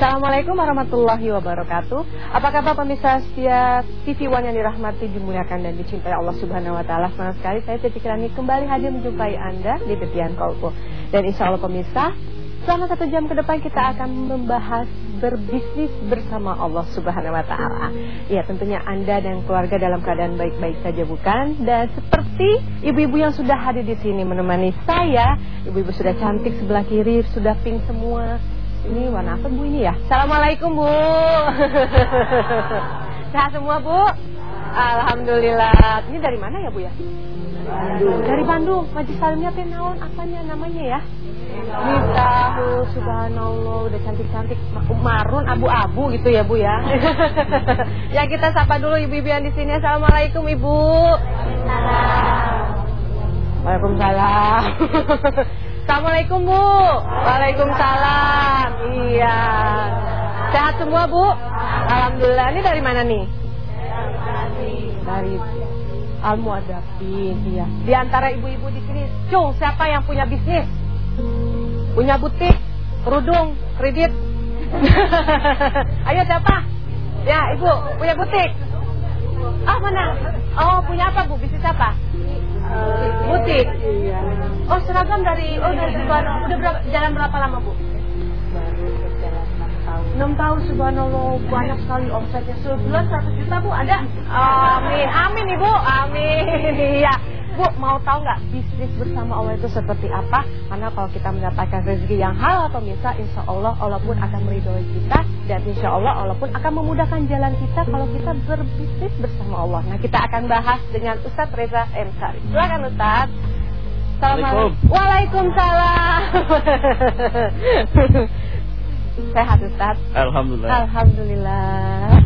Assalamualaikum warahmatullahi wabarakatuh. Apa kabar pemirsa setia TV One yang dirahmati, dimuliakan dan dicintai Allah Subhanahu wa taala. Senang sekali saya Titi Kirani kembali hadir menjumpai Anda di Titian Kolpo. Dan insya Allah pemirsa, selama satu jam ke depan kita akan membahas berbisnis bersama Allah Subhanahu wa taala. Ya, tentunya Anda dan keluarga dalam keadaan baik-baik saja bukan? Dan seperti ibu-ibu yang sudah hadir di sini menemani saya, ibu-ibu sudah cantik sebelah kiri, sudah pink semua. Ini warna apa Bu ini ya? Assalamualaikum Bu. Sehat semua Bu? Alhamdulillah. Ini dari mana ya Bu ya? Bandung. Dari Bandung. Majlis Salimnya naon apanya namanya ya? Miftahu subhanallah udah cantik-cantik marun abu-abu gitu ya Bu ya. ya kita sapa dulu ibu-ibu yang di sini. Assalamualaikum Ibu. Waalaikumsalam. Assalamualaikum Bu. Waalaikumsalam. Iya. Sehat semua Bu? Alhamdulillah. Ini dari mana nih? Dari Al Muadafin. Iya. Di antara ibu-ibu di sini, cung siapa yang punya bisnis? Punya butik, kerudung, kredit. Ayo siapa? Ya, Ibu, punya butik. Ah, mana? Oh, punya apa Bu? Bisnis apa? Butik. Oh, seragam dari oh dari Subhanallah. Udah berapa jalan berapa lama, Bu? Baru berjalan 6 tahun. 6 tahun subhanallah banyak sekali omsetnya sebulan 100 juta Bu ada? Amin. Amin Ibu. Amin. Iya. Bu, mau tahu nggak bisnis bersama Allah itu seperti apa? Karena kalau kita mendapatkan rezeki yang halal pemirsa, insya Allah Allah pun akan meridhoi kita dan insya Allah Allah pun akan memudahkan jalan kita kalau kita berbisnis bersama Allah. Nah, kita akan bahas dengan Ustadz Reza M. Sari. Silakan Ustadz. Assalamualaikum. Waalaikumsalam. Sehat Ustadz? Alhamdulillah. Alhamdulillah.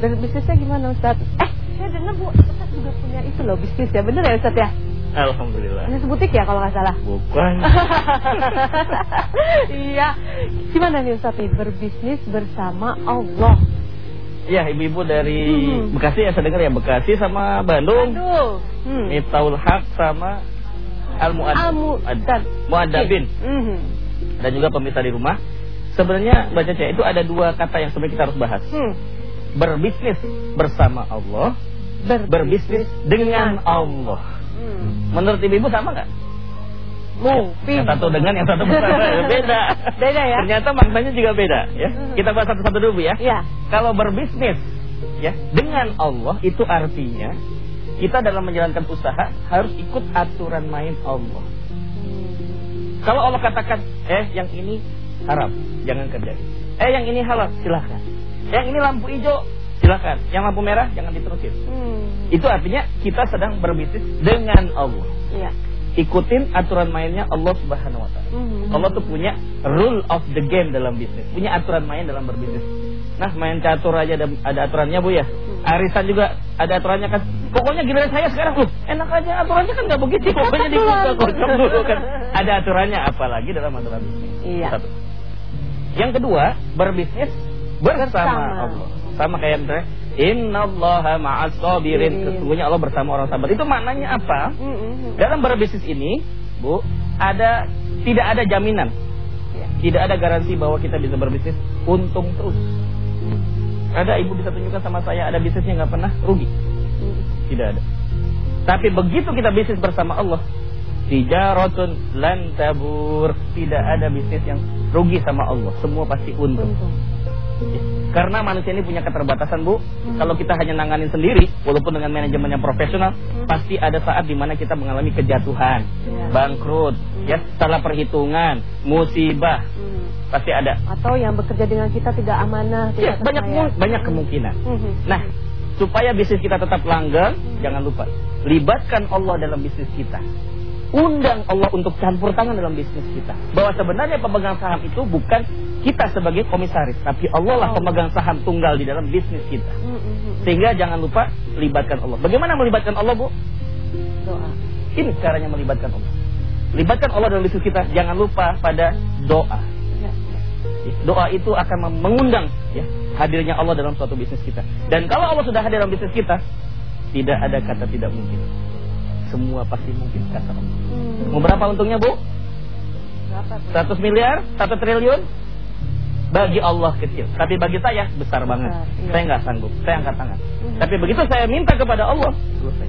Dan bisnisnya gimana Ustadz? Eh, saya dengar Bu, Juga punya itu loh bisnis ya. Bener ya Ustadz ya? Alhamdulillah. Bisnis butik ya kalau nggak salah? Bukan. iya. Gimana nih Ustadz nih berbisnis bersama Allah? Ya, ibu-ibu dari Hmm. Bekasi ya saya dengar ya Bekasi sama Bandung. Aduh. Hmm. Miftahul Haq sama Al Muad Al-Mu'ad- Muadabin Mhm. dan juga pemirsa di rumah. Sebenarnya baca itu ada dua kata yang sebenarnya kita harus bahas. Hmm. Berbisnis bersama Allah, berbisnis dengan Allah. Hmm. Menurut ibu-ibu sama nggak? Mungkin. Yang satu dengan yang satu bersama beda. Beda ya? Ternyata maknanya juga beda ya. Hmm. Kita bahas satu-satu dulu ya. Iya. Kalau berbisnis ya dengan Allah itu artinya kita dalam menjalankan usaha harus ikut aturan main Allah. Kalau Allah katakan, eh yang ini haram, jangan kerjain. Eh yang ini halal, silahkan. Yang ini lampu hijau, silahkan. Yang lampu merah, jangan diterusin. Hmm. Itu artinya kita sedang berbisnis dengan Allah. Iya. Ikutin aturan mainnya Allah Subhanahu wa taala. Mhm. Allah tuh punya rule of the game dalam bisnis, punya aturan main dalam berbisnis. Nah, main catur aja ada, ada aturannya Bu ya. Arisan juga ada aturannya kan. Pokoknya giliran saya sekarang, loh, enak aja aturannya kan nggak begitu. Pokoknya dibuka kocok dulu kan. Ada aturannya apalagi dalam aturan bisnis. Iya. Satu. Yang kedua, berbisnis bersama, Bersama. Allah. Sama kayak misalnya, Innallaha ma'as sabirin. Sabirin. Sesungguhnya Allah bersama orang sabar. Itu maknanya apa? Dalam berbisnis ini, Bu, ada tidak ada jaminan. Iya. Tidak ada garansi bahwa kita bisa berbisnis untung terus. Ada ibu bisa tunjukkan sama saya ada bisnisnya nggak pernah rugi? Tidak ada. Tapi begitu kita bisnis bersama Allah, tijaratun lan tabur, tidak ada bisnis yang rugi sama Allah. Semua pasti untung. Untung. Karena manusia ini punya keterbatasan bu. Kalau kita hanya nanganin sendiri Walaupun dengan manajemen yang profesional Pasti ada saat di mana kita mengalami kejatuhan Ya. Bangkrut ya Salah perhitungan Musibah. Hmm. Pasti ada. Atau yang bekerja dengan kita tidak amanah, ya, tidak banyak percaya. mu- banyak kemungkinan. Mhm. Nah supaya bisnis kita tetap langgeng Jangan lupa Libatkan Allah dalam bisnis kita. Undang Allah untuk campur tangan dalam bisnis kita. Bahwa sebenarnya pemegang saham itu bukan kita sebagai komisaris Tapi Allah lah Oh. pemegang saham tunggal di dalam bisnis kita Mhm. Sehingga jangan lupa libatkan Allah Bagaimana melibatkan Allah Bu? Doa. Ini caranya melibatkan Allah Libatkan Allah dalam bisnis kita Jangan lupa pada doa Ya. Doa itu akan mengundang ya, hadirnya Allah dalam suatu bisnis kita. Dan kalau Allah sudah hadir dalam bisnis kita, tidak ada kata tidak mungkin. Semua pasti mungkin kata Allah. Hmm. Mau berapa untungnya Bu? Berapa tuh? 100 miliar? 1 triliun? Bagi Allah kecil, tapi bagi saya besar banget. Iya. Saya nggak sanggup, saya angkat tangan. Tapi begitu saya minta kepada Allah, selesai.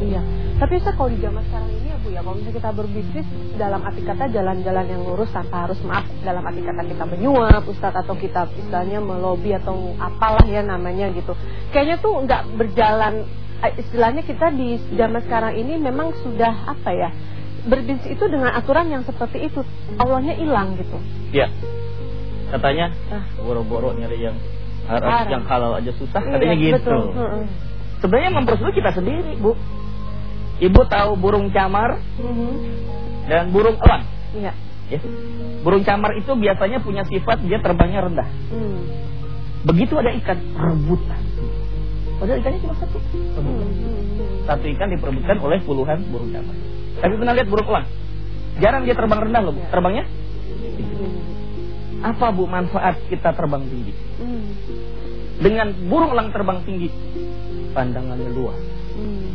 Iya. Tapi Ustaz kalau di zaman sekarang ini ya Bu ya, kalau misalnya kita berbisnis dalam arti kata jalan-jalan yang lurus tanpa harus maaf dalam arti kata kita menyuap Ustaz atau kita istilahnya melobi atau apalah ya namanya gitu. Kayaknya tuh nggak berjalan eh, istilahnya kita di zaman sekarang ini memang sudah apa ya? Berbisnis itu dengan aturan yang seperti itu. Allahnya hilang gitu. Ya, katanya Ah. boro-boro nyari yang harus yang halal aja susah, Iya, katanya gitu. Betul. Sebenarnya mempersulit kita sendiri, Bu. Ibu tahu burung camar Mhm. dan burung elang. Iya. Ya. Burung camar itu biasanya punya sifat dia terbangnya rendah. Hmm. Begitu ada ikan, rebutan. Padahal ikannya cuma satu. Hmm. Rebutan. Hmm. Satu ikan diperebutkan oleh puluhan burung camar. Tapi pernah lihat burung elang? Jarang dia terbang rendah loh, Bu. Ya. Terbangnya Hmm. Apa Bu manfaat kita terbang tinggi? Hmm. Dengan burung elang terbang tinggi, pandangannya luas. Hmm.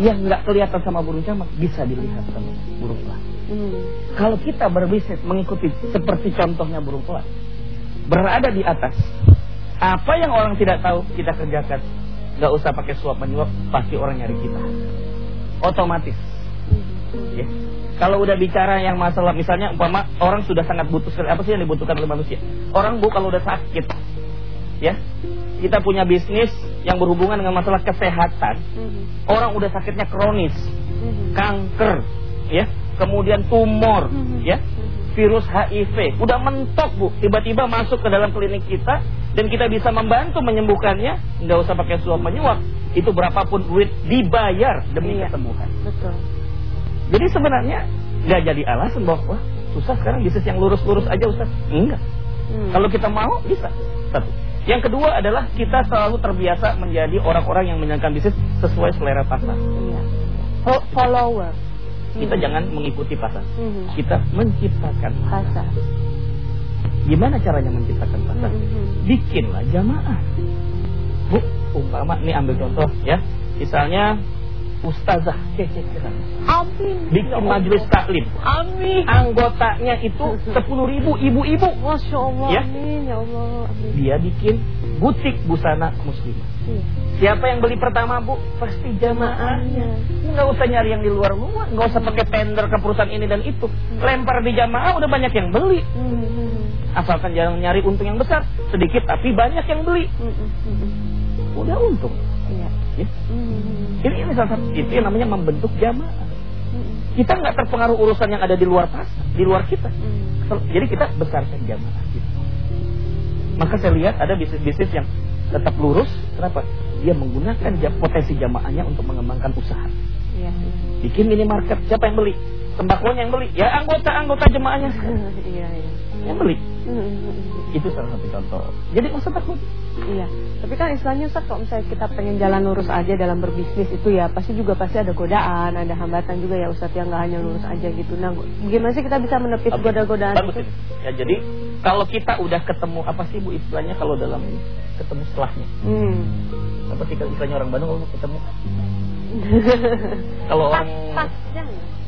Yang nggak kelihatan sama burung camar bisa dilihat sama burung elang. Hmm. Kalau kita berbisnis mengikuti seperti contohnya burung elang, berada di atas, apa yang orang tidak tahu kita kerjakan, nggak usah pakai suap menyuap, pasti orang nyari kita, otomatis. Ya. Kalau udah bicara yang masalah misalnya umpama orang sudah sangat butuh sekali apa sih yang dibutuhkan oleh manusia? Orang bu kalau udah sakit, ya kita punya bisnis yang berhubungan dengan masalah kesehatan. Hmm. Orang udah sakitnya kronis, Hmm. kanker, ya, kemudian tumor, Mhm. ya, virus HIV, udah mentok bu, tiba-tiba masuk ke dalam klinik kita dan kita bisa membantu menyembuhkannya, nggak usah pakai suap menyuap, itu berapapun duit dibayar demi Iya. kesembuhan. Betul. Jadi sebenarnya nggak jadi alasan bahwa susah sekarang bisnis yang lurus-lurus aja Ustaz. Enggak. Hmm. Kalau kita mau bisa. Satu. Yang kedua adalah kita selalu terbiasa menjadi orang-orang yang menjalankan bisnis sesuai selera pasar. Fo- follower. Kita Hmm. jangan mengikuti pasar. Hmm. Kita menciptakan pasar. Pasar. Gimana caranya menciptakan pasar? Hmm. Bikinlah jamaah. Bu, umpama nih ambil contoh ya. Misalnya ustazah kece Amin. bikin majelis taklim. Amin. Anggotanya itu 10 ribu ibu-ibu. Masya Allah. Ya. Amin. Ya Allah. Amin. Dia bikin butik busana muslimah. Iya. Siapa yang beli pertama bu? Pasti jamaahnya. Nggak usah nyari yang di luar-luar. Nggak usah pakai tender ke perusahaan ini dan itu. Lempar di jamaah udah banyak yang beli. Hmm. Asalkan jangan nyari untung yang besar. Sedikit tapi banyak yang beli. Hmm. Udah untung. Iya. Ya. Ini, ini salah satu itu yang namanya membentuk jamaah. Kita nggak terpengaruh urusan yang ada di luar pasar, di luar kita. Hmm. Jadi kita besarkan jamaah kita. Maka saya lihat ada bisnis-bisnis yang tetap lurus. Kenapa? Dia menggunakan potensi jamaahnya untuk mengembangkan usaha. Iya. Bikin minimarket, siapa yang beli? Tembakonya yang beli. Ya anggota-anggota jemaahnya Iya. Iya. yang beli. Hmm. Itu salah satu contoh. Jadi masa takut? Iya, tapi kan istilahnya Ustaz kalau misalnya kita pengen jalan lurus aja dalam berbisnis itu ya pasti juga pasti ada godaan, ada hambatan juga ya Ustaz yang nggak hanya lurus aja gitu. Nah, bagaimana sih kita bisa menepis Oke. goda-godaan itu? Ya jadi kalau kita udah ketemu apa sih Bu istilahnya kalau dalam ketemu setelahnya. Hmm. Apa sih kalau istilahnya orang Bandung kalau ketemu? Kalau orang nggak?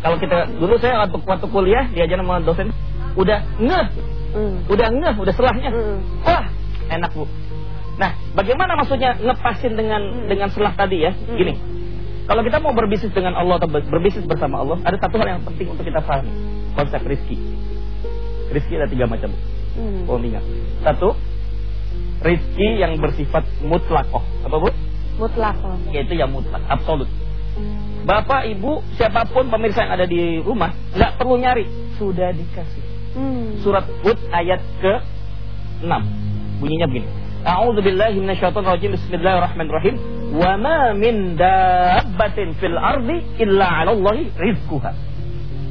kalau kita dulu saya waktu waktu kuliah diajar sama dosen udah ngeh, Hmm. udah ngeh, udah selahnya. Hmm. Wah, enak Bu. Nah, bagaimana maksudnya ngepasin dengan Hmm. dengan selah tadi ya? Hmm. Gini. Kalau kita mau berbisnis dengan Allah atau ber- berbisnis bersama Allah, ada satu hal yang penting untuk kita pahami. Konsep rizki. Rizki ada tiga macam. Bu. Hmm. Oh, ingat. Satu, rizki yang bersifat mutlakoh. Apa Bu? Mutlak loh. Yaitu yang mutlak, absolut. Bapak, Ibu, siapa pun pemirsa yang ada di rumah, nggak perlu nyari. Sudah dikasih. Hmm. Surat Hud ayat ke-6. Bunyinya begini. A'udzubillahi minasyaitonirrajim. Bismillahirrahmanirrahim. Wa ma min dabbatin fil ardi illa 'alallahi rizquha.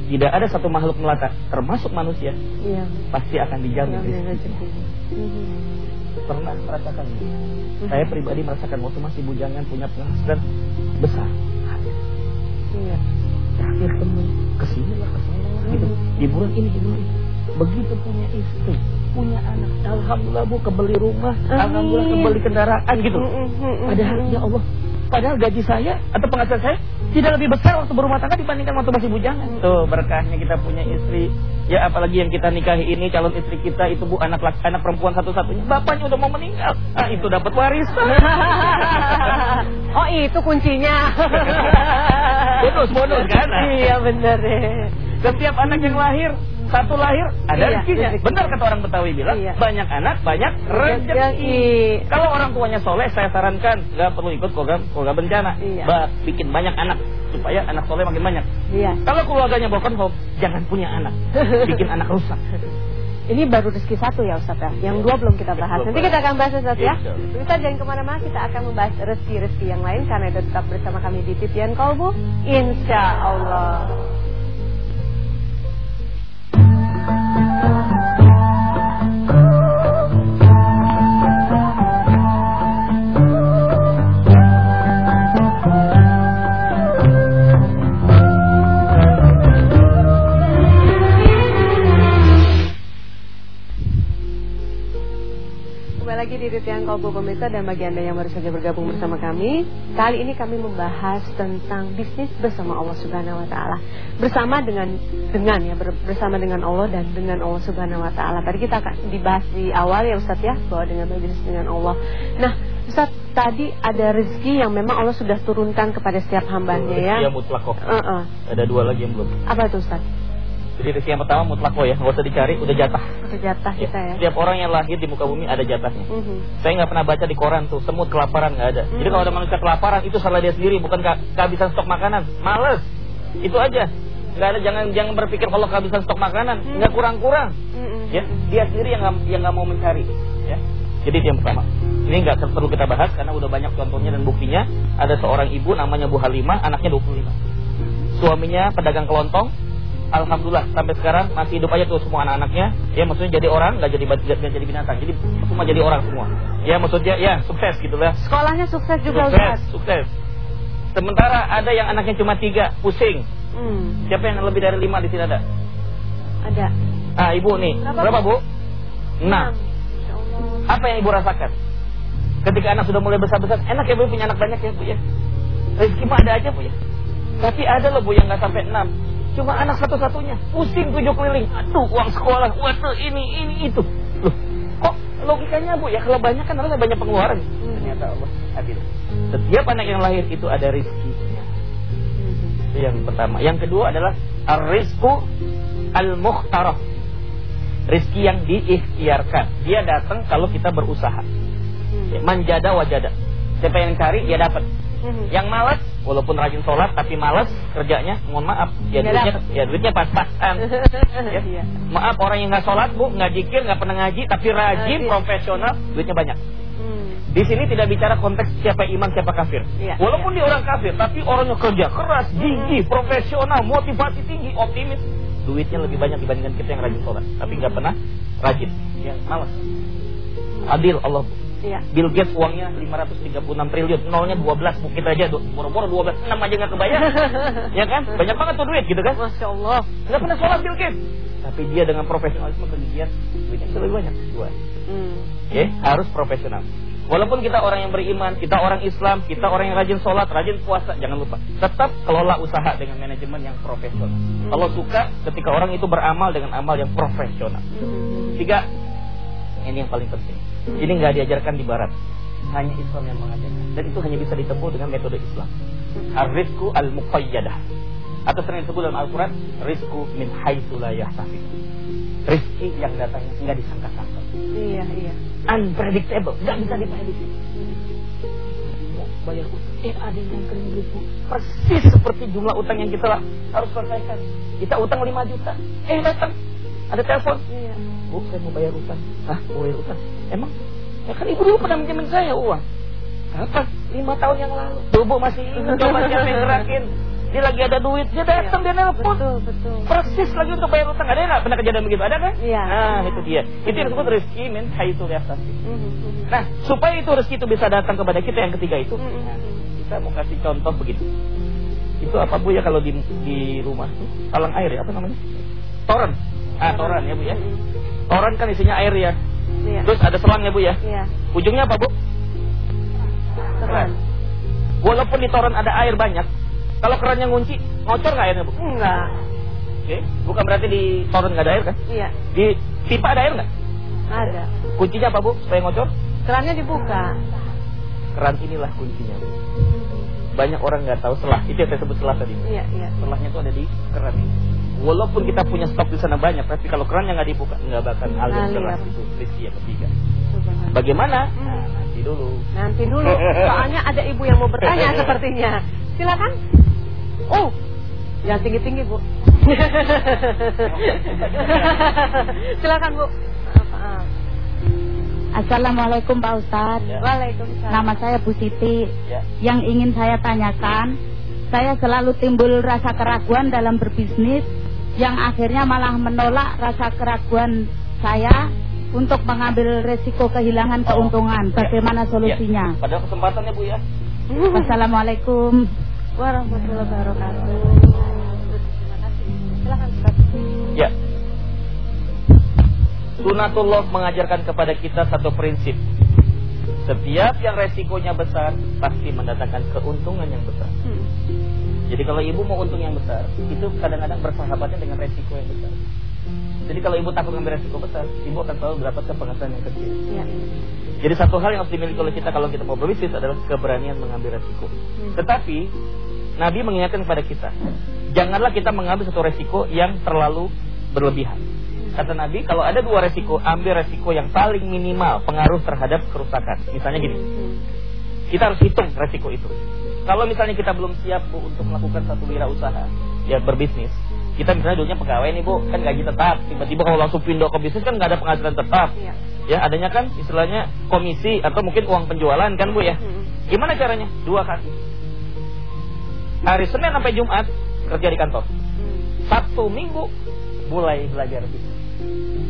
Tidak ada satu makhluk melata termasuk manusia Iya. pasti akan dijamin. Hmm. Pernah merasakan Saya pribadi merasakan waktu masih bujangan punya penghasilan besar. Iya. Terakhir temen ke sini lah ke sini lah gitu. Di bulan ini di bulan ini. Begitu punya istri, punya anak, alhamdulillah bu kebeli rumah, Amin. alhamdulillah kebeli kendaraan gitu. Hmm, hmm, hmm, Padahal ya Allah, padahal gaji saya atau penghasilan saya tidak lebih besar waktu berumah tangga dibandingkan waktu masih bujangan. Tuh berkahnya kita punya istri Ya apalagi yang kita nikahi ini calon istri kita itu bu anak laki, anak perempuan satu-satunya. Bapaknya udah mau meninggal. Ah itu dapat warisan. oh itu kuncinya. bonus bonus kan? Iya benar deh. Setiap anak yang lahir satu lahir ada Iya, rezekinya. rezeki. Benar kata orang Betawi bilang, Iya. banyak anak banyak rezeki. Kalau orang tuanya soleh, saya sarankan nggak perlu ikut program program bencana. Iya. Ba- bikin banyak anak supaya anak soleh makin banyak. Iya. Kalau keluarganya broken home, jangan punya anak, bikin anak rusak. Ini baru rezeki satu ya Ustaz ya. Yang dua belum kita bahas. Belum Nanti kita akan bahas Ustaz ya. Allah. Ustaz jangan ke mana-mana. Kita akan membahas rezeki-rezeki yang lain karena itu tetap bersama kami di Titian Kolbu. Insya Allah. Lagi di Titian Kolbu Pemirsa dan bagi Anda yang baru saja bergabung bersama kami Kali ini kami membahas tentang bisnis bersama Allah Subhanahu Wa Taala Bersama dengan, dengan ya ber- bersama dengan Allah dan dengan Allah Subhanahu Wa Taala Tadi kita akan dibahas di awal ya Ustaz ya Bahwa dengan bisnis dengan Allah Nah Ustaz tadi ada rezeki yang memang Allah sudah turunkan kepada setiap hambanya ya mutlak kok. Uh-uh. Ada dua lagi yang belum. Apa itu Ustaz? Jadi rezeki yang pertama mutlak kok ya, nggak usah dicari, udah jatah. Sejatah Ya. kita ya Setiap orang yang lahir di muka bumi ada jatahnya. Mhm. Saya nggak pernah baca di koran tuh semut kelaparan nggak ada. Jadi kalau ada manusia kelaparan itu salah dia sendiri, bukan ke- kehabisan stok makanan. Males, itu aja. Nggak ada jangan jangan berpikir kalau kehabisan stok makanan, nggak kurang-kurang. Mhm. Ya, dia sendiri yang nggak yang nggak mau mencari. Ya, jadi itu yang pertama. Ini nggak perlu kita bahas karena udah banyak contohnya dan buktinya. Ada seorang ibu namanya Bu Halimah, anaknya 25. Suaminya pedagang kelontong. Alhamdulillah sampai sekarang masih hidup aja tuh semua anak-anaknya. Ya maksudnya jadi orang nggak jadi nggak jadi binatang. Jadi semua jadi orang semua. Ya maksudnya ya sukses gitu lah. Sekolahnya sukses juga Sukses, Ustaz sukses. Sementara ada yang anaknya cuma tiga, pusing. Hmm, Siapa yang lebih dari lima di sini ada? ada Ah ibu nih, Berapa, berapa bu? Enam. Allah. Apa yang ibu rasakan? Ketika anak sudah mulai besar-besar, enak ya bu punya anak banyak ya bu ya. Rezeki mah ada aja bu ya. Tapi ada loh bu yang nggak sampai enam. Cuma anak satu-satunya, pusing tujuh keliling. Aduh, uang sekolah, waduh ini ini itu. Loh, kok logikanya bu ya kalau banyak kan harusnya banyak pengeluaran. Ternyata Allah adil. Setiap anak yang lahir itu ada rizkinya. Itu yang pertama. Yang kedua adalah ar-rizqu al-mukhtarah. Rizki yang diikhtiarkan. Dia datang kalau kita berusaha. Hmm. Manjada wajada. Siapa yang cari dia dapat. Mhm. Yang malas walaupun rajin sholat tapi malas kerjanya, mohon maaf, ya duitnya ya duitnya pas-pasan. Ya. Iya. Maaf orang yang nggak sholat bu, nggak jikir, nggak pernah ngaji, tapi rajin, Rajin. profesional, duitnya banyak. Hmm. Di sini tidak bicara konteks siapa iman siapa kafir. Iya, Walaupun iya. dia orang kafir, tapi orangnya kerja keras, gigih, profesional, motivasi tinggi, optimis. Duitnya lebih banyak dibandingkan kita yang rajin sholat, tapi nggak pernah rajin. Ya, malas. Adil Allah. Bu. Iya. Bill Gates uangnya 536 triliun, nolnya 12, bu kita aja du- boro-boro 12, 6 aja nggak kebayang. ya kan? Banyak banget tuh duit gitu kan? Masya Allah. Nggak pernah sholat Bill Gates. Tapi dia dengan profesionalisme kegigihan, duitnya bisa lebih banyak. Dua. Hmm. Ya, harus profesional. Walaupun kita orang yang beriman, kita orang Islam, kita orang yang rajin sholat, rajin puasa, jangan lupa. Tetap kelola usaha dengan manajemen yang profesional. Kalau suka, ketika orang itu beramal dengan amal yang profesional. Mhm. Tiga, ini yang paling penting. Ini nggak diajarkan di Barat, hanya Islam yang mengajarkan. Dan itu hanya bisa ditempuh dengan metode Islam. Ar-rizku al-muqayyadah. Atau sering disebut dalam Al-Quran, rizku min haitsu la yahtasib. Rizki yang datangnya nggak disangka-sangka Iya, iya. unpredictable, nggak bisa diprediksi. Mau bayar utang, eh ada yang kering duit Bu. persis seperti jumlah utang yang kita harus selesaikan. Kita utang 5 juta, eh datang ada telepon, Iya. Bu saya mau bayar utang, ah mau bayar utang, emang? Ya kan ibu dulu pernah minjemin saya uang. Kapan? Lima tahun yang lalu. Tuh Bu masih ingat coba siapa yang gerakin? Dia lagi ada duit, dia datang dia nelpon. Betul, betul. Persis lagi untuk bayar utang. Ada nggak pernah kejadian begitu? Ada kan? Iya. Nah, itu dia. Itu yang disebut rezeki min haitsu yahtasib. Mhm, mhm. Nah, supaya itu rezeki itu bisa datang kepada kita yang ketiga itu, Mhm, nah, kita mau kasih contoh begitu. Itu apa bu ya kalau di di rumah tuh talang air ya apa namanya? Toren. Ah toren ya bu ya. Toren kan isinya air ya. Iya. Terus ada selangnya bu ya. Iya. Ujungnya apa bu? Keren. Walaupun di toren ada air banyak, kalau kerannya ngunci, ngocor nggak airnya bu? Enggak. Oke, bukan berarti di toren nggak ada air kan? Iya, Di pipa ada air nggak? ada. Kuncinya apa bu? Supaya ngocor? Kerannya dibuka. Keran inilah kuncinya bu. Banyak orang nggak tahu selah. Itu yang saya sebut selah tadi. Iya, iya. Selahnya itu ada di keran ini. Walaupun kita punya stok di sana banyak, tapi kalau kerannya nggak dibuka, nggak bakal alir Alir. selah itu. Rizki yang ketiga. Bagaimana? Hmm. Nah, nanti dulu. Nanti dulu, soalnya ada ibu yang mau bertanya sepertinya. Silakan. Oh, yang tinggi-tinggi bu. Silakan bu. Assalamualaikum Pak Ustadz. Ya. Waalaikumsalam. Nama saya Bu Siti. Ya. Yang ingin saya tanyakan, saya selalu timbul rasa keraguan dalam berbisnis yang akhirnya malah menolak rasa keraguan saya untuk mengambil resiko kehilangan Oh. keuntungan. Bagaimana solusinya? Ya. Pada kesempatannya bu ya. Wassalamualaikum. Warahmatullahi wabarakatuh. Terima kasih. Silakan Ustaz. Ya. Sunatullah mengajarkan kepada kita satu prinsip. Setiap yang resikonya besar pasti mendatangkan keuntungan yang besar. Hmm. Jadi kalau ibu mau untung yang besar, itu kadang-kadang bersahabatnya dengan resiko yang besar. Jadi kalau ibu takut mengambil resiko besar, ibu akan selalu mendapatkan penghasilan yang kecil. Ya. Jadi satu hal yang harus dimiliki oleh kita kalau kita mau berbisnis adalah keberanian mengambil resiko. Tetapi Nabi mengingatkan kepada kita, janganlah kita mengambil satu resiko yang terlalu berlebihan. Kata Nabi, kalau ada dua resiko, ambil resiko yang paling minimal pengaruh terhadap kerusakan. Misalnya gini, Hmm. kita harus hitung resiko itu. Kalau misalnya kita belum siap Bu untuk melakukan satu wirausaha, ya berbisnis. Kita misalnya dulunya pegawai nih Bu, kan gaji tetap. Tiba-tiba kalau langsung pindah ke bisnis kan nggak ada penghasilan tetap. Iya. Ya adanya kan istilahnya komisi atau mungkin uang penjualan kan Bu ya. Hmm. Gimana caranya? Dua kali. Hari Senin sampai Jumat kerja di kantor. Hmm. Sabtu Minggu mulai belajar bisnis.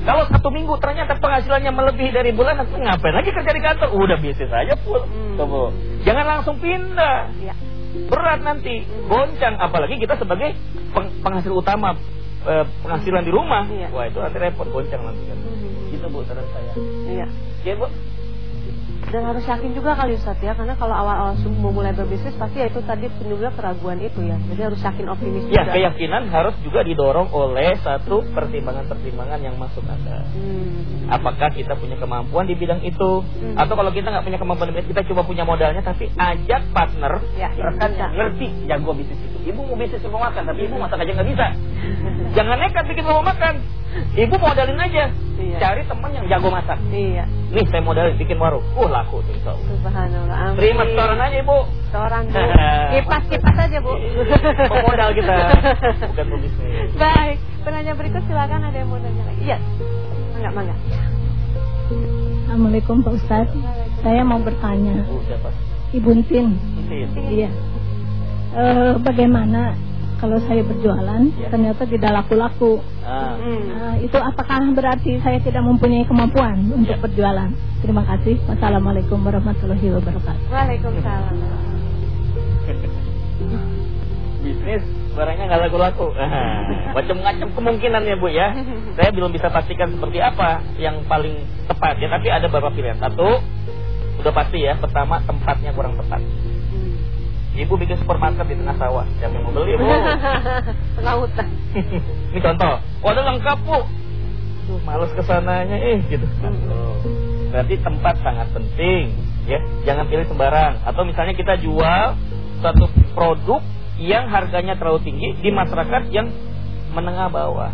Kalau satu minggu ternyata penghasilannya melebihi dari bulan, ngapain lagi kerja di kantor? Udah bisnis aja full. Hmm. Jangan langsung pindah. Iya. Berat nanti, goncang. Apalagi kita sebagai peng- penghasil utama eh, penghasilan di rumah. Iya. Wah itu nanti repot, goncang nanti kan. Hmm. Itu Bu saran saya. Iya. Ya Bu. Dan harus yakin juga kali Ustaz ya Karena kalau awal-awal mau mulai berbisnis Pasti ya itu tadi juga keraguan itu ya Jadi harus yakin optimis Ya juga keyakinan harus juga didorong oleh satu pertimbangan-pertimbangan yang masuk akal. hmm. Apakah kita punya kemampuan di bidang itu? Hmm. Atau kalau kita nggak punya kemampuan kita coba punya modalnya, tapi ajak partner Ya, rekan yang ngerti jago bisnis itu. Ibu mau bisnis rumah makan, tapi ibu masak aja nggak bisa. Jangan nekat bikin rumah makan. Ibu modalin aja. Iya. Cari teman yang jago masak. Iya Nih saya modalin bikin warung. Uh laku tuh insya Allah. Subhanallah amin. Terima setoran aja ibu. Setoran bu Kipas-kipas aja bu Pemodal kita, bukan pebisnis. Baik Penanya berikut silakan ada yang mau nanya lagi Iya Mangga, mangga Assalamualaikum Pak Ustaz Saya mau bertanya Bu siapa? Ibu Tin Entin. Iya Eh, Bagaimana kalau saya berjualan Ya. Ternyata tidak laku-laku Ah. hmm. Eh, Itu apakah berarti saya tidak mempunyai kemampuan untuk Ya. berjualan Terima kasih Wassalamualaikum warahmatullahi wabarakatuh Waalaikumsalam bisnis barangnya nggak laku-laku. Macam-macam kemungkinan ya bu ya. Saya belum bisa pastikan seperti apa yang paling tepat ya. Tapi ada beberapa pilihan. Satu, udah pasti ya. Pertama tempatnya kurang tepat. Ibu bikin supermarket di tengah sawah. Siapa yang mau beli bu? Tengah hutan Ini contoh. Waduh lengkap bu. Duh, males ke sananya eh gitu. Oh. Berarti tempat sangat penting ya. Jangan pilih sembarang. Atau misalnya kita jual satu produk yang harganya terlalu tinggi di masyarakat yang menengah bawah.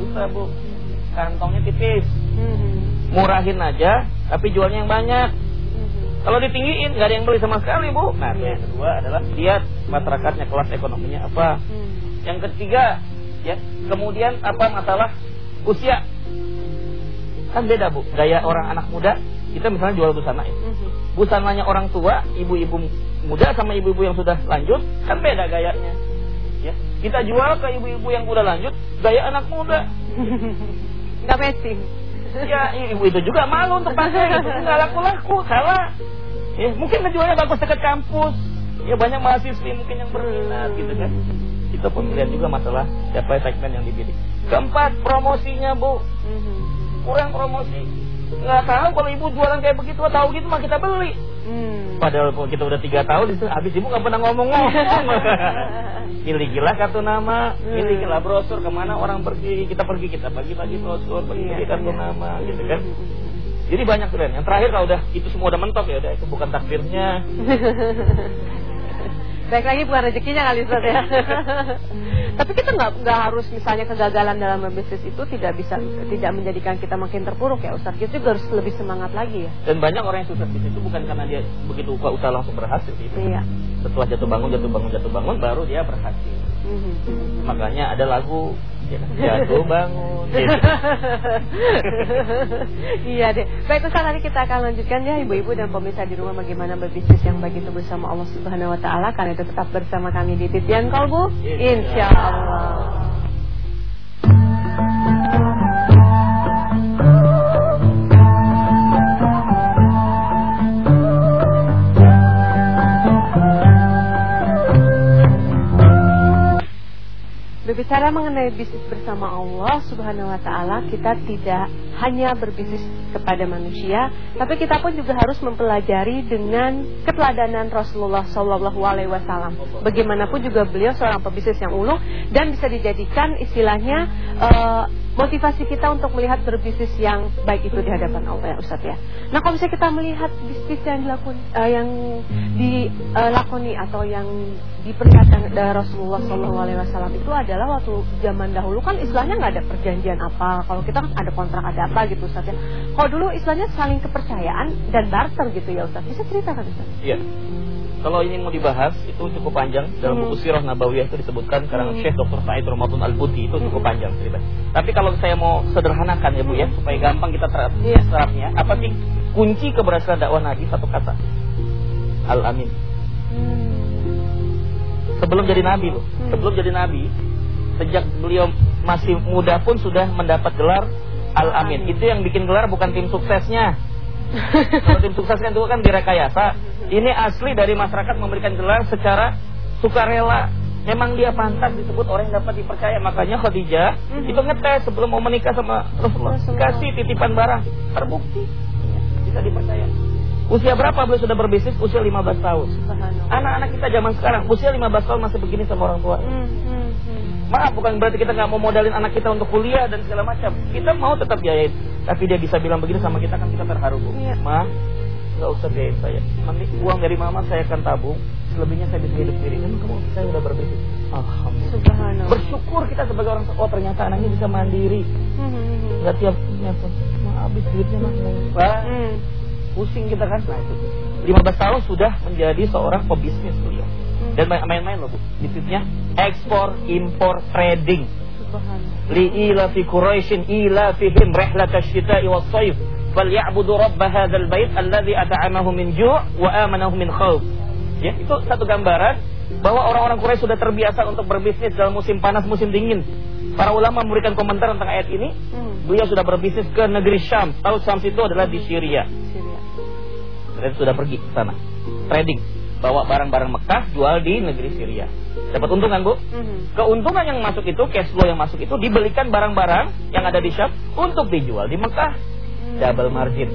Susah bu. Kantongnya tipis. Murahin aja, tapi jualnya yang banyak. Kalau ditinggiin nggak ada yang beli sama sekali bu. Nah Iya. yang kedua adalah lihat masyarakatnya kelas ekonominya apa. Hmm. Yang ketiga, ya, kemudian apa masalah usia? Kan beda, Bu. Gaya orang anak muda, kita misalnya jual busana ya. Hmm. Busananya orang tua, ibu-ibu muda sama ibu-ibu yang sudah lanjut, kan beda gayanya. Ya. Kita jual ke ibu-ibu yang udah lanjut, gaya anak muda. Nggak matching Ya, ibu itu juga malu untuk pakai gitu. Nggak laku-laku, salah. Ya, mungkin jualnya bagus dekat kampus. Ya banyak mahasiswi mungkin yang berminat gitu kan. Itu pemilihan juga masalah siapa segmen yang dipilih. Keempat, promosinya Bu. Hmm. Kurang promosi. Nggak tahu kalau ibu jualan kayak begitu, tahu gitu mah kita beli. Hmm. Padahal kalau kita udah tiga tahun itu habis ibu nggak pernah ngomong-ngomong. Milikilah kartu nama, Hmm. milikilah brosur ke mana orang pergi, kita pergi kita bagi-bagi brosur, bagi-bagi Iya, kartu iya. nama, gitu kan. Jadi banyak tuh Yang terakhir kalau udah itu semua udah mentok ya udah itu bukan takdirnya. Baik lagi bukan rezekinya kali Ustaz ya. Tapi kita nggak nggak harus misalnya kegagalan dalam berbisnis itu tidak bisa tidak menjadikan kita makin terpuruk ya Ustaz. Kita juga harus lebih semangat lagi ya. Dan banyak orang yang sukses di situ bukan karena dia begitu usaha langsung berhasil gitu. Iya. Setelah jatuh bangun, jatuh bangun, jatuh bangun baru dia berhasil. Mhm. Makanya ada lagu ya jatuh bangun. gitu. iya deh. Baik Ustaz nanti kita akan lanjutkan ya ibu-ibu dan pemirsa di rumah bagaimana berbisnis yang begitu bersama Allah Subhanahu wa taala. Karena itu tetap bersama kami di Titian Kolbu. Insya Allah. Berbicara mengenai bisnis bersama Allah Subhanahu wa taala, kita tidak hanya berbisnis kepada manusia, tapi kita pun juga harus mempelajari dengan keteladanan Rasulullah Shallallahu alaihi wasallam. Bagaimanapun juga beliau seorang pebisnis yang ulung dan bisa dijadikan istilahnya eh, motivasi kita untuk melihat berbisnis yang baik itu di hadapan Allah ya Ustaz ya. Nah, kalau misalnya kita melihat bisnis yang dilakoni eh, yang dilakoni atau yang diperlihatkan dari Rasulullah Wasallam itu adalah waktu zaman dahulu kan istilahnya nggak ada perjanjian apa. Kalau kita kan ada kontrak ada apa gitu Ustaz ya. Kalau dulu istilahnya saling kepercayaan dan barter gitu ya Ustaz. Bisa ceritakan Ustaz? Iya. Kalau ini mau dibahas itu cukup panjang dalam Hmm. buku Sirah Nabawiyah itu disebutkan karangan Hmm. Syekh Dr. Said Ramadan Al-Buti itu cukup Hmm. panjang cerita. Tapi kalau saya mau sederhanakan ya Bu ya supaya gampang kita ter- Iya. serapnya, apa sih kunci keberhasilan dakwah Nabi satu kata? Al-Amin. Sebelum jadi nabi loh. Hmm. Sebelum jadi nabi, sejak beliau masih muda pun sudah mendapat gelar. Al-Amin. Itu yang bikin gelar bukan tim suksesnya. Kalau tim sukses kan itu kan direkayasa. Ini asli dari masyarakat memberikan gelar secara sukarela. Memang dia pantas disebut orang yang dapat dipercaya. Makanya Khadijah Mhm. itu ngetes sebelum mau menikah sama Rasulullah. Kasih titipan barang. Terbukti. Bisa dipercaya. Usia berapa beliau sudah berbisnis? Usia 15 tahun. Anak-anak kita zaman sekarang usia 15 tahun masih begini sama orang tua. Hmm, hmm, hmm. Maaf bukan berarti kita nggak mau modalin anak kita untuk kuliah dan segala macam. Kita mau tetap biayain. Tapi dia bisa bilang begini sama kita kan kita terharu bu. Iya. Ma, nggak usah biayain saya. Nanti uang dari mama saya akan tabung. Selebihnya saya bisa hidup sendiri. Memang kamu saya udah berbisnis. Alhamdulillah. Bersyukur kita sebagai orang tua. Oh ternyata anaknya bisa mandiri. Hmm, hmm, hmm. Nggak tiap nyapa. Ma habis duitnya. Wah, Hmm. pusing kita kan. Nah itu. 15 tahun sudah menjadi seorang pebisnis beliau. Hmm. Dan main-main loh bu. Bisnisnya ekspor, impor, trading li ilafi ila ilafihim rihlatash shita'i was-sayf falyabudu rabb hadzal bait alladzi at'amahum min ju' wa amanahum min khauf ya itu satu gambaran bahwa orang-orang Quraisy sudah terbiasa untuk berbisnis dalam musim panas musim dingin. Para ulama memberikan komentar tentang ayat ini. Hmm. Beliau sudah berbisnis ke negeri Syam. Tahu Syam itu adalah di Syria. Syria. Sudah pergi ke sana. Trading bawa barang-barang Mekah jual di negeri Syria dapat untung kan bu Hmm. keuntungan yang masuk itu, cash flow yang masuk itu dibelikan barang-barang yang ada di shop untuk dijual di Mekah. Double margin.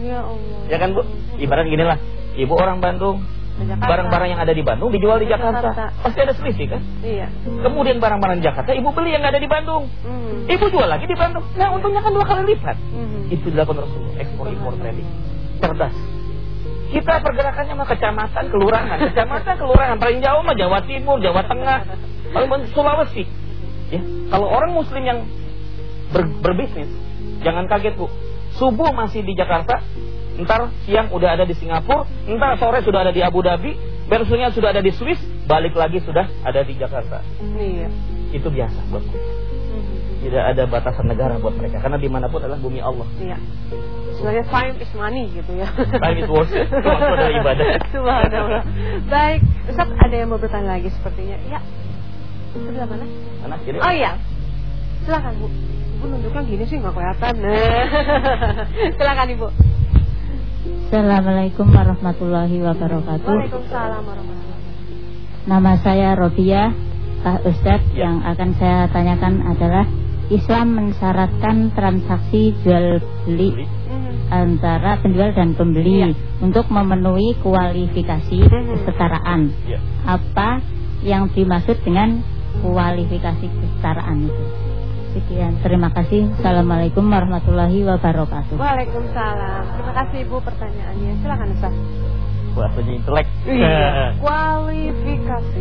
Ya Allah. Ya kan, Bu? Ibarat gini lah. Ibu orang Bandung, barang-barang yang ada di Bandung dijual di Jakarta. Jakarta. Pasti ada selisih kan? Iya. Kemudian barang-barang Jakarta ibu beli yang ada di Bandung. Hmm. Ibu jual lagi di Bandung. Nah, untungnya kan dua kali lipat. Hmm. Itu dilakukan Rasulullah, ekspor impor trading. Cerdas. Kita pergerakannya mah kecamatan, kelurahan, kecamatan, kelurahan. Paling jauh mah Jawa Timur, Jawa Tengah, paling banyak Sulawesi. Ya, kalau orang Muslim yang ber- berbisnis, jangan kaget bu. Subuh masih di Jakarta, ntar siang udah ada di Singapura, ntar sore sudah ada di Abu Dhabi, besoknya sudah ada di Swiss, balik lagi sudah ada di Jakarta. Iya. Itu biasa buatku. Hmm. Tidak ada batasan negara buat mereka, karena di mana pun adalah bumi Allah. Iya. Sebenarnya time is money gitu ya. Time is. Itu maksud adalah ibadah. Subhanallah. Baik, Ustaz ada yang mau bertanya lagi sepertinya. Ya. Sebelah mana? Anak kiri. Oh iya. Silakan Bu. Ibu nunjuknya gini sih nggak kelihatan. Nah. Silakan Ibu. Assalamualaikum warahmatullahi wabarakatuh. Waalaikumsalam warahmatullahi wabarakatuh. Nama saya Robiah, Pak Ustadz. Ya. Yang akan saya tanyakan adalah Islam mensyaratkan transaksi jual beli. Mhm. antara penjual dan pembeli Iya. untuk memenuhi kualifikasi Mhm. kesetaraan. Ya. Apa yang dimaksud dengan kualifikasi kesetaraan itu? Sekian, terima kasih. Assalamualaikum warahmatullahi wabarakatuh. Waalaikumsalam. Terima kasih Ibu pertanyaannya. Silakan Ustaz. Bahasanya intelek. Iya. Kualifikasi.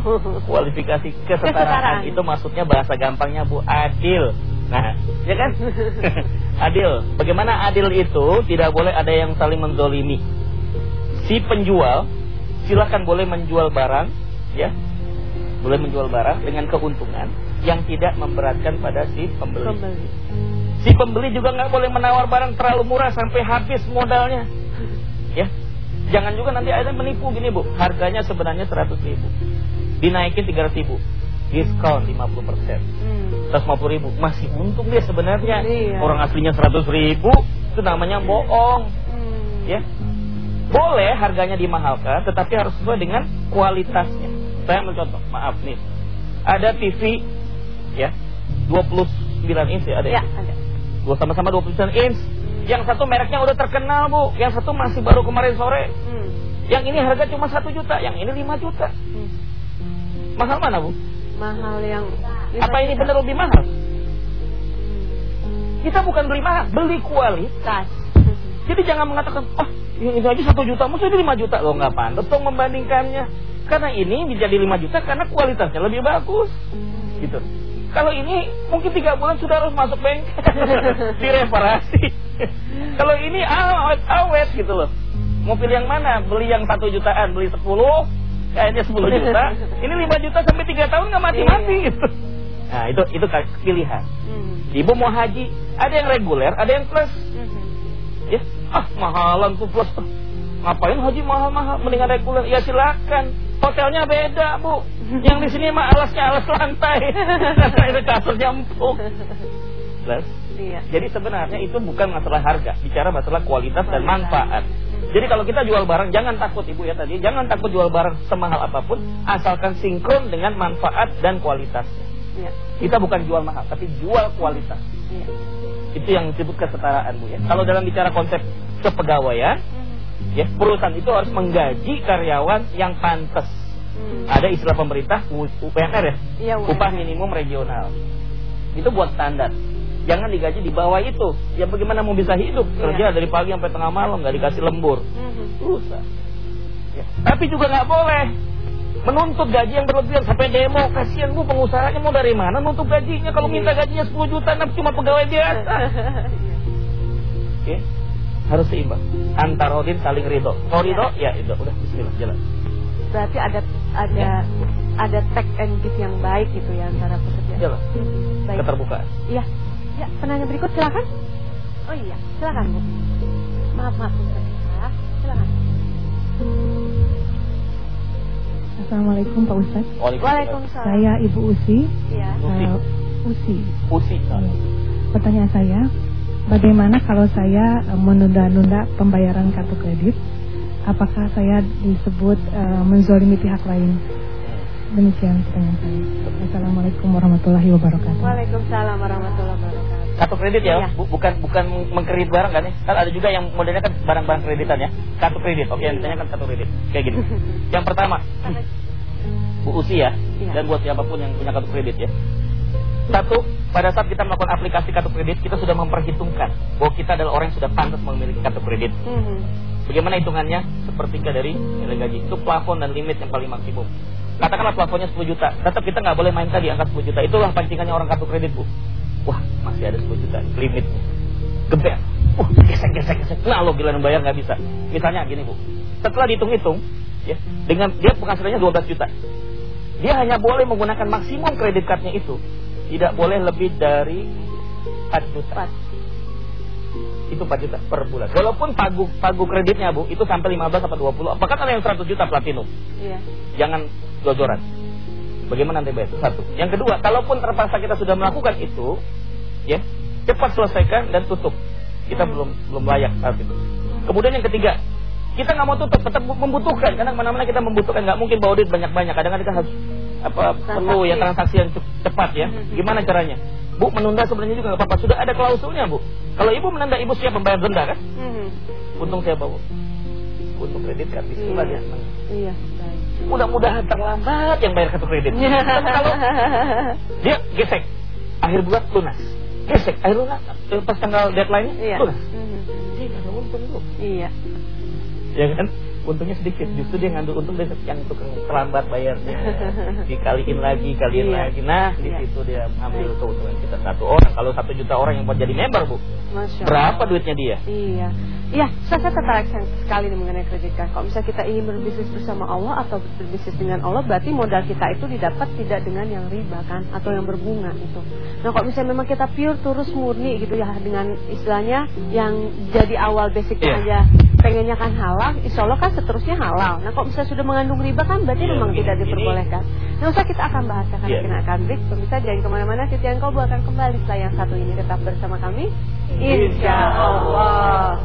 Kualifikasi kesetaraan Kesetaraan. itu maksudnya bahasa gampangnya Bu adil. Nah, ya kan? adil. Bagaimana adil itu tidak boleh ada yang saling menzolimi. Si penjual silakan boleh menjual barang, ya, boleh menjual barang dengan keuntungan yang tidak memberatkan pada si pembeli. Kembali. Si pembeli juga nggak boleh menawar barang terlalu murah sampai habis modalnya. Jangan juga nanti ada yang menipu gini Bu. Harganya sebenarnya 100 ribu. Dinaikin 300 ribu. Diskon 50 persen. Hmm. 150 ribu. Masih untung dia sebenarnya. Iya. Orang aslinya 100 ribu. Itu namanya bohong. Hmm. Ya. Boleh harganya dimahalkan. Tetapi harus sesuai dengan kualitasnya. Saya mencontoh. Maaf nih. Ada TV. Ya. 29 inch ya ada Ya, ya. ada. Dua sama-sama 29 inch. Yang satu mereknya udah terkenal bu, yang satu masih baru kemarin sore. Hmm. Yang ini harga cuma satu juta, yang ini 5 juta. Hmm. Mahal mana bu? Mahal yang Apa ini benar lebih mahal? Kita bukan beli mahal, beli kualitas. Hmm. Jadi jangan mengatakan, oh ini aja satu juta, mesti ini 5 juta. Loh nggak pantas dong membandingkannya. Karena ini menjadi 5 juta karena kualitasnya lebih bagus. Gitu. Kalau ini mungkin tiga bulan sudah harus masuk bengkel direparasi. Kalau ini awet awet gitu loh. Mau pilih yang mana? Beli yang satu jutaan, beli 10 kayaknya 10 juta. Ini 5 juta sampai 3 tahun nggak mati-mati Iya. gitu. Nah itu itu pilihan. Hmm. Ibu mau haji, ada yang reguler, ada yang plus. Hmm. Ya, ah mahalan tuh plus. Ngapain haji mahal-mahal? Mendingan reguler. Ya silakan. Hotelnya beda bu. Yang di sini mah alasnya alas lantai. Ini kasurnya empuk. Plus. Iya. Jadi sebenarnya itu bukan masalah harga, bicara masalah kualitas dan manfaat. Jadi kalau kita jual barang jangan takut ibu ya tadi, jangan takut jual barang semahal apa pun, asalkan sinkron dengan manfaat dan kualitasnya. Iya. Kita bukan jual mahal, tapi jual kualitas. Iya. Itu yang disebut kesetaraan bu ya. Kalau dalam bicara konsep kepegawaian, ya perusahaan itu harus menggaji karyawan yang pantas. Hmm. Ada istilah pemerintah U- UPMR ya, Iya, UMR. upah minimum regional. Itu buat standar. Jangan digaji di bawah itu. Ya bagaimana mau bisa hidup? Iya. Kerja dari pagi sampai tengah malam nggak dikasih lembur. Hmm. Susah. Ya. Tapi juga nggak boleh menuntut gaji yang berlebihan sampai demo. Kasihan bu pengusahanya mau dari mana nuntut gajinya? Kalau Iya. minta gajinya 10 juta, nah cuma pegawai biasa. Iya. Oke. Harus seimbang. Antar rodin saling ridho. Kalau ridho, ya itu udah Bismillah jalan. Berarti ada ada Ya. ada tag and give yang baik gitu ya antara pekerja. Jalan. Hmm. Baik. Keterbukaan. Iya. Ya, penanya berikut silakan. Oh iya, silakan Bu. Maaf, maaf ya. Silakan. Assalamualaikum Pak Ustadz. Waalaikumsalam. Saya Ibu Usi. Iya. Usi. Eh, Usi. Usi. Pertanyaan saya, bagaimana kalau saya eh, menunda-nunda pembayaran kartu kredit? Apakah saya disebut eh, menzolimi pihak lain? Demikian pertanyaan saya. Assalamualaikum warahmatullahi wabarakatuh. Waalaikumsalam warahmatullahi wabarakatuh. Kartu kredit ya. Bu- bukan bukan mengkredit barang kan ya? Kan ada juga yang modelnya kan barang-barang kreditan ya. Kartu kredit. Oke, yang ditanya kan kartu kredit. Kayak gini. yang pertama, Bu Usi ya, Iya. dan buat siapa pun yang punya kartu kredit ya. Satu, pada saat kita melakukan aplikasi kartu kredit, kita sudah memperhitungkan bahwa kita adalah orang yang sudah pantas memiliki kartu kredit. Hmm. Bagaimana hitungannya? Sepertiga dari nilai gaji. Itu plafon dan limit yang paling maksimum. Katakanlah plafonnya 10 juta. Tetap kita nggak boleh main tadi angka 10 juta. Itulah pancingannya orang kartu kredit, Bu. Wah, masih ada 10 juta limitnya. Geber. Uh, gesek, gesek, gesek. Nah, lo gila bayar nggak bisa. Misalnya gini, Bu. Setelah dihitung-hitung, ya, dengan dia penghasilannya 12 juta. Dia hanya boleh menggunakan maksimum kredit cardnya itu. Tidak boleh lebih dari 4 juta. Itu 4 juta per bulan. Walaupun pagu pagu kreditnya, Bu, itu sampai 15 atau 20. Apakah ada yang 100 juta platinum? Iya. Jangan jojoran. Bagaimana nanti bayar? Satu. Yang kedua, kalaupun terpaksa kita sudah melakukan itu, ya, cepat selesaikan dan tutup. Kita belum belum layak saat itu. Kemudian yang ketiga, kita nggak mau tutup, tetap membutuhkan karena mana-mana kita membutuhkan nggak mungkin bawa duit banyak-banyak. Kadang-kadang kita harus apa perlu ya transaksi yang cep- cepat ya. Gimana caranya? Bu menunda sebenarnya juga nggak apa-apa. Sudah ada klausulnya bu. Kalau ibu menunda, ibu siap membayar denda kan? Untung siapa bu? Untung kredit kan. Senang. Iya. Mudah-mudahan terlambat yang bayar kartu kredit. Tapi kalau dia gesek, akhir bulan lunas. Gesek, akhir lunas. Eh, Pas tanggal deadline-nya Iya. lunas. Mhm. Dia nggak ada untung bu. Iya. Ya kan? Untungnya sedikit, justru dia ngambil untung dari yang tukang terlambat bayarnya. Dikaliin lagi, kaliin Iya. lagi. Nah, di Iya. situ dia ngambil keuntungan kita satu orang. Kalau satu juta orang yang mau jadi member, Bu, Masya berapa duitnya dia? Iya, iya. Saya, saya tertarik sekali nih mengenai kredit card. Kalau misalnya kita ingin berbisnis bersama Allah atau berbisnis dengan Allah, berarti modal kita itu didapat tidak dengan yang riba kan, atau yang berbunga itu. Nah, kalau misalnya memang kita pure terus murni gitu ya dengan istilahnya yang jadi awal basicnya Iya. aja pengennya kan halal, insya Allah kan seterusnya halal. Nah, kalau misalnya sudah mengandung riba kan berarti Iya, memang ini- tidak ini- diperbolehkan. Nah, usah kita akan bahas karena Iya. kita akan break. Pemirsa jangan ke mana-mana, Siti Angkau akan kembali setelah yang satu ini tetap bersama kami. Insya Allah.